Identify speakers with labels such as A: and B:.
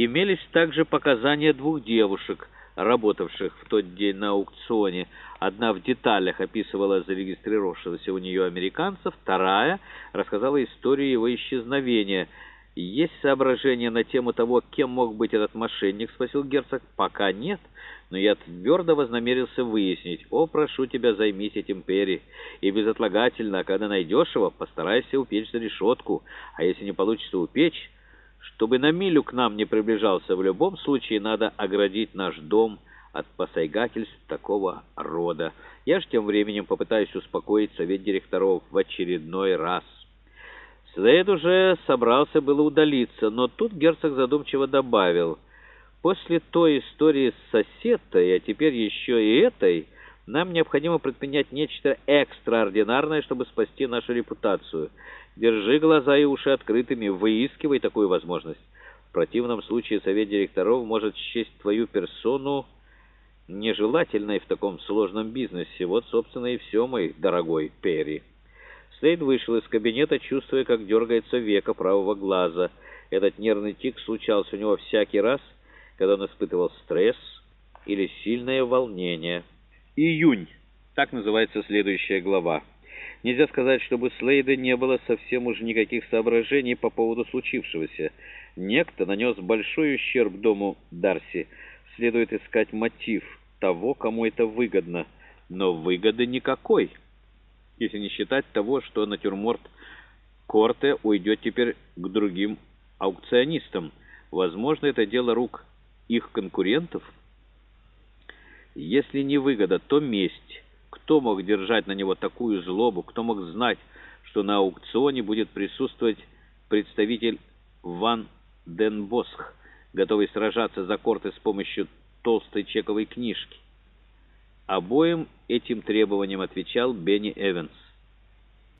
A: Имелись также показания двух девушек, работавших в тот день на аукционе. Одна в деталях описывала зарегистрировавшегося у нее американца, вторая рассказала историю его исчезновения. «Есть соображения на тему того, кем мог быть этот мошенник?» — спросил герцог. «Пока нет, но я твердо вознамерился выяснить. О, прошу тебя, займись этим, Перри, и безотлагательно, когда найдешь его, постарайся упечь за решетку, а если не получится упечь...» Чтобы на милю к нам не приближался, в любом случае надо оградить наш дом от посягательств такого рода. Я же тем временем попытаюсь успокоить совет директоров в очередной раз. Слейд уже собрался было удалиться, но тут герцог задумчиво добавил, «После той истории с соседкой, а теперь еще и этой, нам необходимо предпринять нечто экстраординарное, чтобы спасти нашу репутацию». Держи глаза и уши открытыми, выискивай такую возможность. В противном случае совет директоров может счесть твою персону нежелательной в таком сложном бизнесе. Вот, собственно, и все, мой дорогой Перри. Слейд вышел из кабинета, чувствуя, как дергается века правого глаза. Этот нервный тик случался у него всякий раз, когда он испытывал стресс или сильное волнение. Июнь. Так называется следующая глава. Нельзя сказать, чтобы Слейда не было совсем уж никаких соображений по поводу случившегося. Некто нанес большой ущерб дому Дарси. Следует искать мотив того, кому это выгодно. Но выгоды никакой, если не считать того, что натюрморт Корте уйдет теперь к другим аукционистам. Возможно, это дело рук их конкурентов. Если не выгода, то месть. Кто мог держать на него такую злобу? Кто мог знать, что на аукционе будет присутствовать представитель Ван Денбосх, готовый сражаться за корты с помощью толстой чековой книжки? Обоим этим требованиям отвечал Бенни Эванс.